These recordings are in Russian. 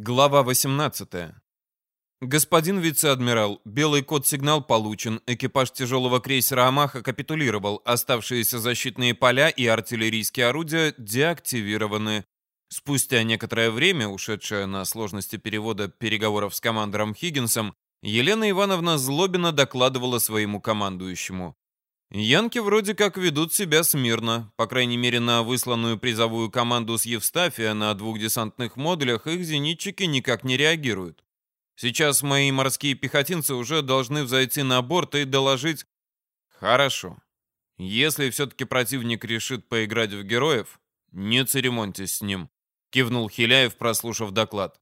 Глава 18. Господин вице-адмирал, белый код-сигнал получен. Экипаж тяжелого крейсера «Амаха» капитулировал. Оставшиеся защитные поля и артиллерийские орудия деактивированы. Спустя некоторое время, ушедшее на сложности перевода переговоров с командором Хиггинсом, Елена Ивановна Злобина докладывала своему командующему. Янки вроде как ведут себя смирно. По крайней мере, на высланную призовую команду с Евстафия на двух десантных модулях их зенитчики никак не реагируют. Сейчас мои морские пехотинцы уже должны взойти на борт и доложить... Хорошо. Если все-таки противник решит поиграть в героев, не церемоньтесь с ним, кивнул Хиляев, прослушав доклад.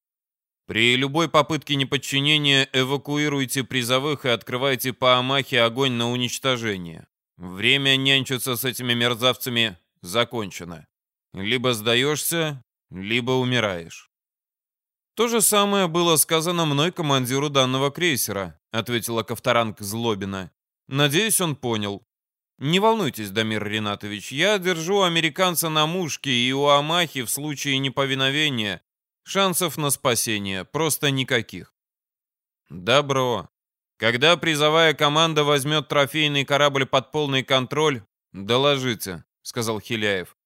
При любой попытке неподчинения эвакуируйте призовых и открывайте по Амахе огонь на уничтожение. Время нянчиться с этими мерзавцами закончено. Либо сдаешься, либо умираешь. То же самое было сказано мной командиру данного крейсера, ответила Ковторанг Злобина. Надеюсь, он понял. Не волнуйтесь, Дамир Ринатович, я держу американца на мушке, и у Амахи в случае неповиновения шансов на спасение просто никаких. Добро. Когда призовая команда возьмет трофейный корабль под полный контроль, доложите, сказал Хиляев.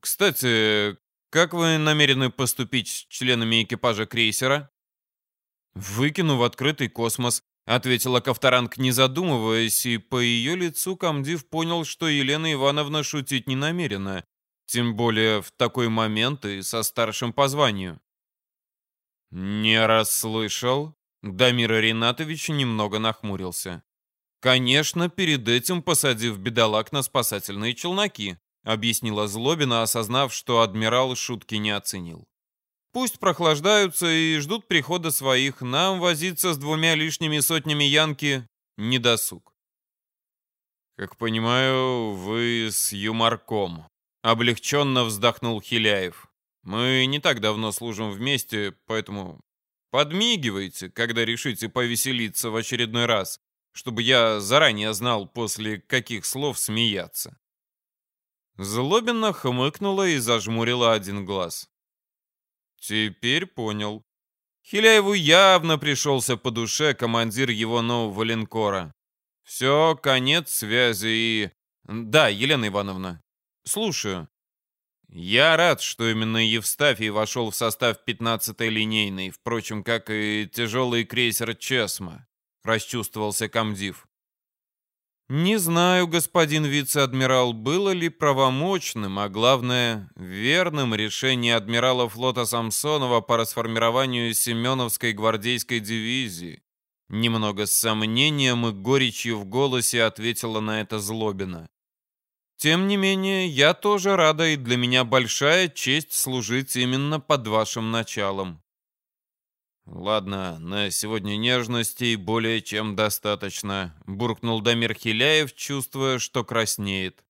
Кстати, как вы намерены поступить с членами экипажа крейсера? Выкину в открытый космос, ответила Ковторанг, не задумываясь, и по ее лицу комдив понял, что Елена Ивановна шутить не намерена, тем более в такой момент и со старшим по званию. «Не расслышал», Дамир Ринатович немного нахмурился. «Конечно, перед этим посадив бедолаг на спасательные челноки», объяснила Злобина, осознав, что адмирал шутки не оценил. «Пусть прохлаждаются и ждут прихода своих. Нам возиться с двумя лишними сотнями янки не досуг». «Как понимаю, вы с юморком», — облегченно вздохнул Хиляев. «Мы не так давно служим вместе, поэтому Подмигивайте, когда решите повеселиться в очередной раз, чтобы я заранее знал, после каких слов смеяться. Злобина хмыкнула и зажмурила один глаз. Теперь понял. Хиляеву явно пришелся по душе командир его нового линкора. Все, конец связи и... Да, Елена Ивановна. Слушаю. Я рад, что именно Евстафий вошел в состав 15-й линейной, впрочем, как и тяжелый крейсер Чесма, расчувствовался комдив. Не знаю, господин вице-адмирал, было ли правомочным, а главное, верным решение адмирала флота Самсонова по расформированию Семеновской гвардейской дивизии. Немного с сомнением и горечью в голосе ответила на это Злобина. Тем не менее, я тоже рада, и для меня большая честь служить именно под вашим началом. Ладно, на сегодня нежностей более чем достаточно, буркнул Дамир Хиляев, чувствуя, что краснеет.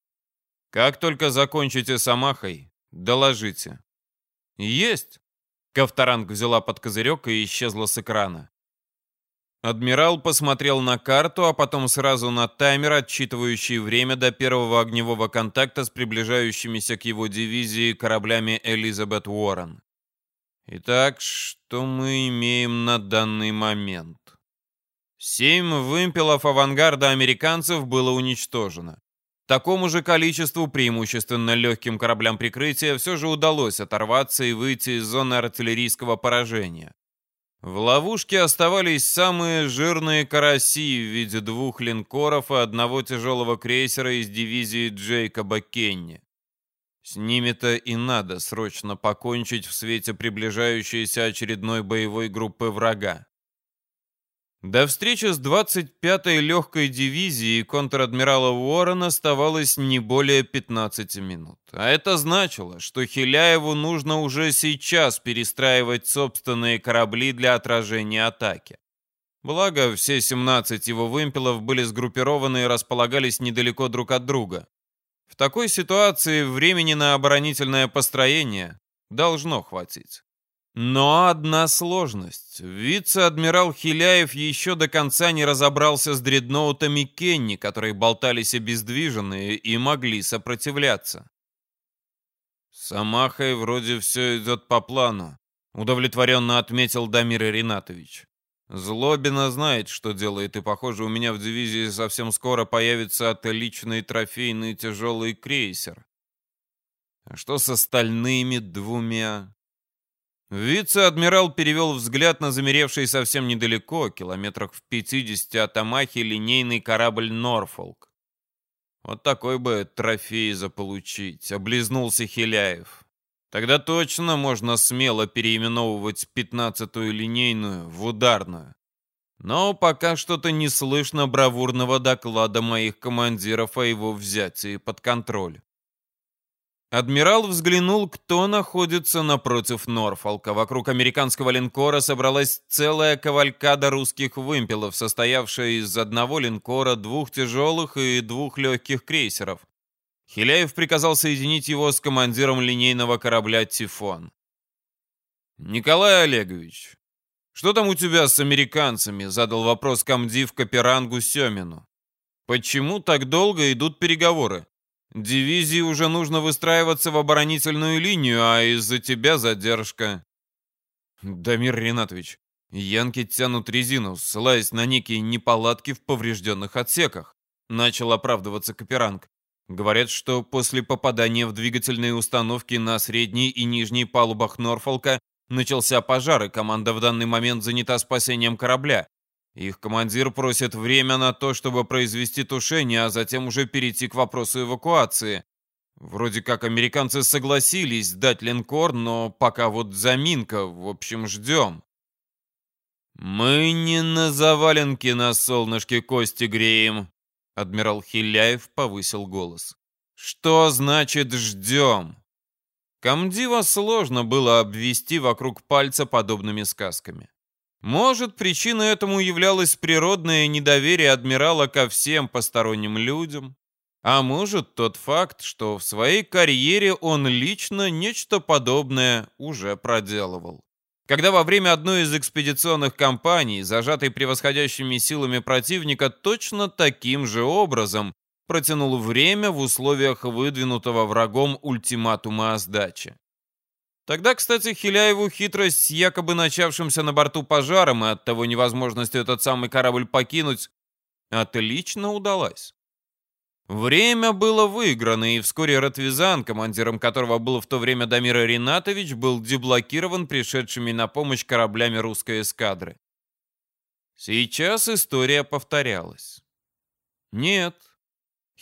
Как только закончите с Амахой, доложите. Есть. Ковторанг взяла под козырек и исчезла с экрана. Адмирал посмотрел на карту, а потом сразу на таймер, отсчитывающий время до первого огневого контакта с приближающимися к его дивизии кораблями Элизабет Уоррен. Итак, что мы имеем на данный момент? Семь вымпелов авангарда американцев было уничтожено. Такому же количеству, преимущественно легким кораблям прикрытия, все же удалось оторваться и выйти из зоны артиллерийского поражения. В ловушке оставались самые жирные караси в виде двух линкоров и одного тяжелого крейсера из дивизии Джейкоба Кенни. С ними-то и надо срочно покончить в свете приближающейся очередной боевой группы врага. До встречи с 25-й легкой дивизией контр-адмирала Уоррена оставалось не более 15 минут. А это значило, что Хиляеву нужно уже сейчас перестраивать собственные корабли для отражения атаки. Благо, все 17 его вымпелов были сгруппированы и располагались недалеко друг от друга. В такой ситуации времени на оборонительное построение должно хватить. Но одна сложность. Вице-адмирал Хиляев еще до конца не разобрался с дредноутами Кенни, которые болтались обездвиженные и могли сопротивляться. С Амахой вроде все идет по плану. удовлетворенно отметил Дамир Ринатович. Злобина знает, что делает, и, похоже, у меня в дивизии совсем скоро появится отличный трофейный тяжелый крейсер. А что с остальными двумя? Вице-адмирал перевел взгляд на замеревший совсем недалеко, километрах в 50 от Амахи, линейный корабль «Норфолк». Вот такой бы трофей заполучить, облизнулся Хиляев. Тогда точно можно смело переименовывать пятнадцатую линейную в ударную. Но пока что-то не слышно бравурного доклада моих командиров о его взятии под контроль. Адмирал взглянул, кто находится напротив Норфолка. Вокруг американского линкора собралась целая кавалькада русских вымпелов, состоявшая из одного линкора, двух тяжелых и двух легких крейсеров. Хиляев приказал соединить его с командиром линейного корабля «Тифон». «Николай Олегович, что там у тебя с американцами?» — задал вопрос комдив Каперангу Семину. «Почему так долго идут переговоры? Дивизии уже нужно выстраиваться в оборонительную линию, а из-за тебя задержка». «Дамир Ринатович, янки тянут резину, ссылаясь на некие неполадки в поврежденных отсеках», — начал оправдываться Каперанг. Говорят, что после попадания в двигательные установки на средней и нижней палубах Норфолка начался пожар, и команда в данный момент занята спасением корабля. Их командир просит время на то, чтобы произвести тушение, а затем уже перейти к вопросу эвакуации. Вроде как американцы согласились дать линкор, но пока вот заминка, в общем, ждем. «Мы не на заваленке на солнышке кости греем», Адмирал Хиляев повысил голос. «Что значит ждем?» Камдива сложно было обвести вокруг пальца подобными сказками. Может, причиной этому являлось природное недоверие адмирала ко всем посторонним людям, а может, тот факт, что в своей карьере он лично нечто подобное уже проделывал когда во время одной из экспедиционных кампаний, зажатой превосходящими силами противника, точно таким же образом протянул время в условиях выдвинутого врагом ультиматума о сдаче. Тогда, кстати, Хиляеву хитрость с якобы начавшимся на борту пожаром и от того невозможностью этот самый корабль покинуть отлично удалась. Время было выиграно, и вскоре Ратвизан, командиром которого был в то время Дамир Ринатович, был деблокирован пришедшими на помощь кораблями русской эскадры. Сейчас история повторялась. Нет.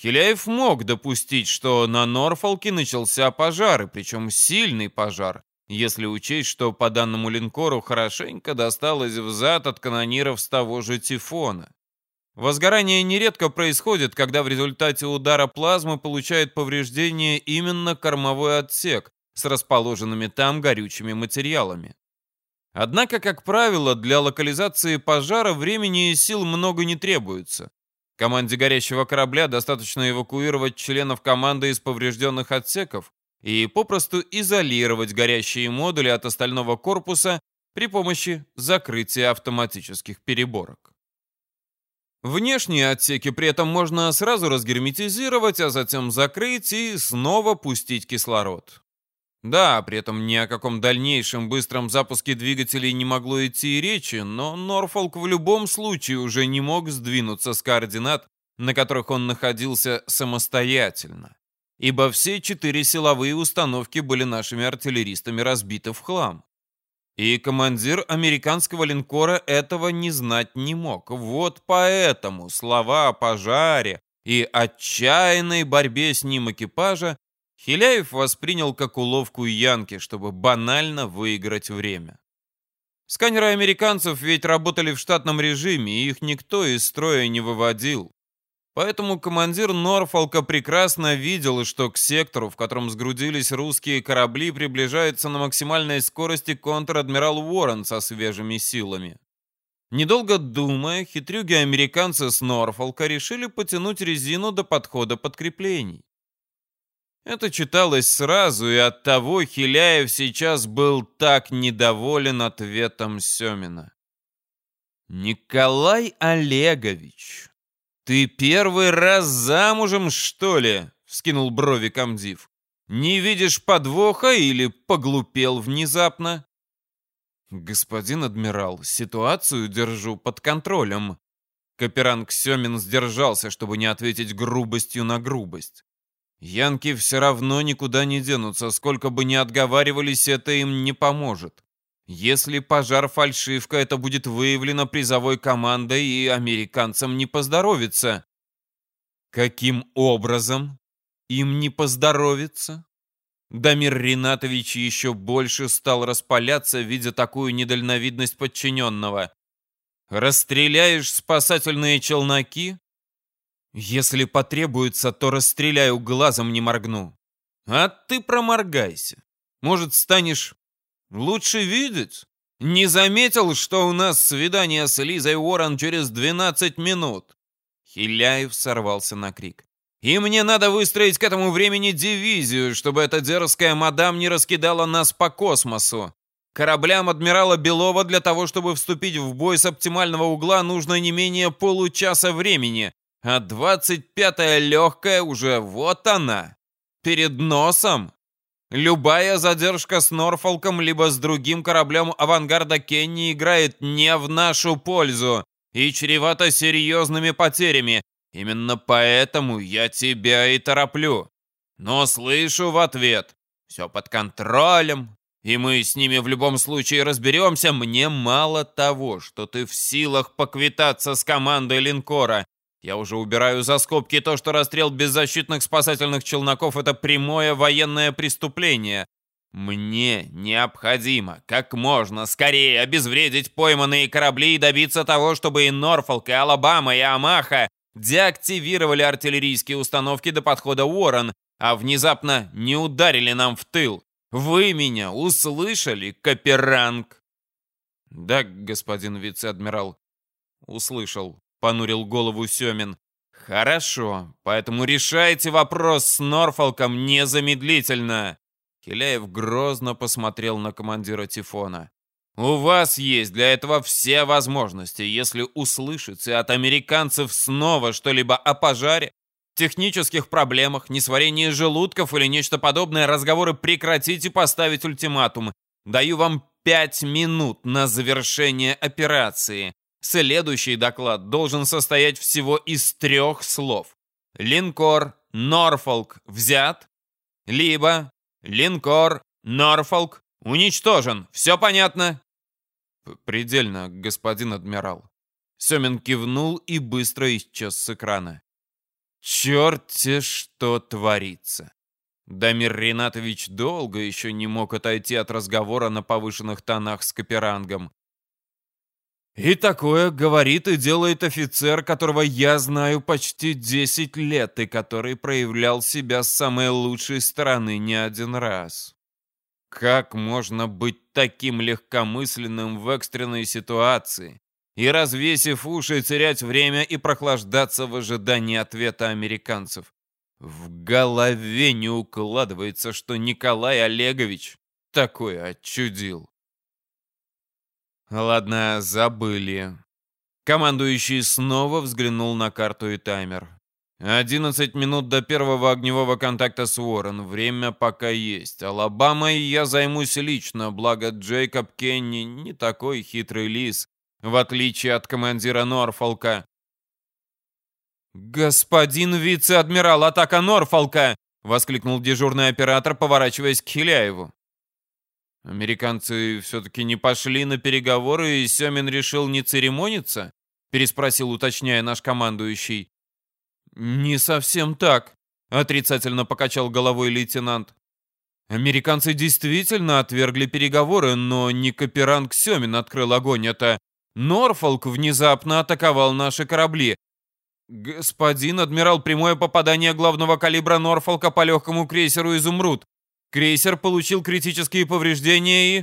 Хиляев мог допустить, что на Норфолке начался пожар, и причем сильный пожар, если учесть, что по данному линкору хорошенько досталось взад от канониров с того же Тифона. Возгорание нередко происходит, когда в результате удара плазмы получает повреждение именно кормовой отсек с расположенными там горючими материалами. Однако, как правило, для локализации пожара времени и сил много не требуется. Команде горящего корабля достаточно эвакуировать членов команды из поврежденных отсеков и попросту изолировать горящие модули от остального корпуса при помощи закрытия автоматических переборок. Внешние отсеки при этом можно сразу разгерметизировать, а затем закрыть и снова пустить кислород. Да, при этом ни о каком дальнейшем быстром запуске двигателей не могло идти и речи, но Норфолк в любом случае уже не мог сдвинуться с координат, на которых он находился самостоятельно, ибо все четыре силовые установки были нашими артиллеристами разбиты в хлам. И командир американского линкора этого не знать не мог. Вот поэтому слова о пожаре и отчаянной борьбе с ним экипажа Хиляев воспринял как уловку Янки, чтобы банально выиграть время. Сканеры американцев ведь работали в штатном режиме, и их никто из строя не выводил. Поэтому командир Норфолка прекрасно видел, что к сектору, в котором сгрудились русские корабли, приближается на максимальной скорости контр-адмирал Уоррен со свежими силами. Недолго думая, хитрюги-американцы с Норфолка решили потянуть резину до подхода подкреплений. Это читалось сразу, и оттого Хиляев сейчас был так недоволен ответом Семина. «Николай Олегович, «Ты первый раз замужем, что ли?» — вскинул брови комдив. «Не видишь подвоха или поглупел внезапно?» «Господин адмирал, ситуацию держу под контролем». Каперанг Семин сдержался, чтобы не ответить грубостью на грубость. Янки все равно никуда не денутся, сколько бы ни отговаривались, это им не поможет. Если пожар фальшивка, это будет выявлено призовой командой, и американцам не поздоровится. Каким образом им не поздоровится? Дамир Ринатович еще больше стал распаляться, видя такую недальновидность подчиненного. «Расстреляешь спасательные челноки?» «Если потребуется, то расстреляю, глазом не моргну». «А ты проморгайся. Может, станешь лучше видеть?» «Не заметил, что у нас свидание с Лизой Уоррен через 12 минут?» Хиляев сорвался на крик. И мне надо выстроить к этому времени дивизию, чтобы эта дерзкая мадам не раскидала нас по космосу. Кораблям адмирала Белова для того, чтобы вступить в бой с оптимального угла, нужно не менее получаса времени, а 25-я легкая уже вот она, перед носом. Любая задержка с Норфолком либо с другим кораблем авангарда Кенни играет не в нашу пользу и чревата серьезными потерями, Именно поэтому я тебя и тороплю. Но слышу в ответ. Все под контролем, и мы с ними в любом случае разберемся. Мне мало того, что ты в силах поквитаться с командой линкора. Я уже убираю за скобки то, что расстрел беззащитных спасательных челноков — это прямое военное преступление. Мне необходимо как можно скорее обезвредить пойманные корабли и добиться того, чтобы и Норфолк, и Алабама, и Амаха деактивировали артиллерийские установки до подхода Уоррен, а внезапно не ударили нам в тыл. Вы меня услышали, Каперанг?» «Да, господин вице-адмирал». «Услышал», — понурил голову Семин. «Хорошо, поэтому решайте вопрос с Норфолком незамедлительно». Киляев грозно посмотрел на командира Тифона. У вас есть для этого все возможности. Если услышите от американцев снова что-либо о пожаре, технических проблемах, несварении желудков или нечто подобное, разговоры прекратите поставить ультиматум. Даю вам пять минут на завершение операции. Следующий доклад должен состоять всего из трех слов. Линкор Норфолк взят, либо линкор Норфолк уничтожен. Все понятно? «Предельно, господин адмирал». Семин кивнул и быстро исчез с экрана. «Черт-те что творится!» Дамир Ринатович долго еще не мог отойти от разговора на повышенных тонах с Каперангом. «И такое говорит и делает офицер, которого я знаю почти 10 лет и который проявлял себя с самой лучшей стороны не один раз. Как можно быть таким легкомысленным в экстренной ситуации и, развесив уши, терять время и прохлаждаться в ожидании ответа американцев? В голове не укладывается, что Николай Олегович такое отчудил. Ладно, забыли. Командующий снова взглянул на карту и таймер. 11 минут до первого огневого контакта с Уоррен. Время пока есть. Алабамой я займусь лично, благо Джейкоб Кенни не такой хитрый лис, в отличие от командира Норфолка. «Господин вице-адмирал, атака Норфолка!» — воскликнул дежурный оператор, поворачиваясь к Хиляеву. «Американцы все-таки не пошли на переговоры, и Семин решил не церемониться?» — переспросил, уточняя наш командующий. «Не совсем так», — отрицательно покачал головой лейтенант. «Американцы действительно отвергли переговоры, но не Каперанг Семин открыл огонь, это Норфолк внезапно атаковал наши корабли. Господин адмирал, прямое попадание главного калибра Норфолка по легкому крейсеру «Изумруд». Крейсер получил критические повреждения и...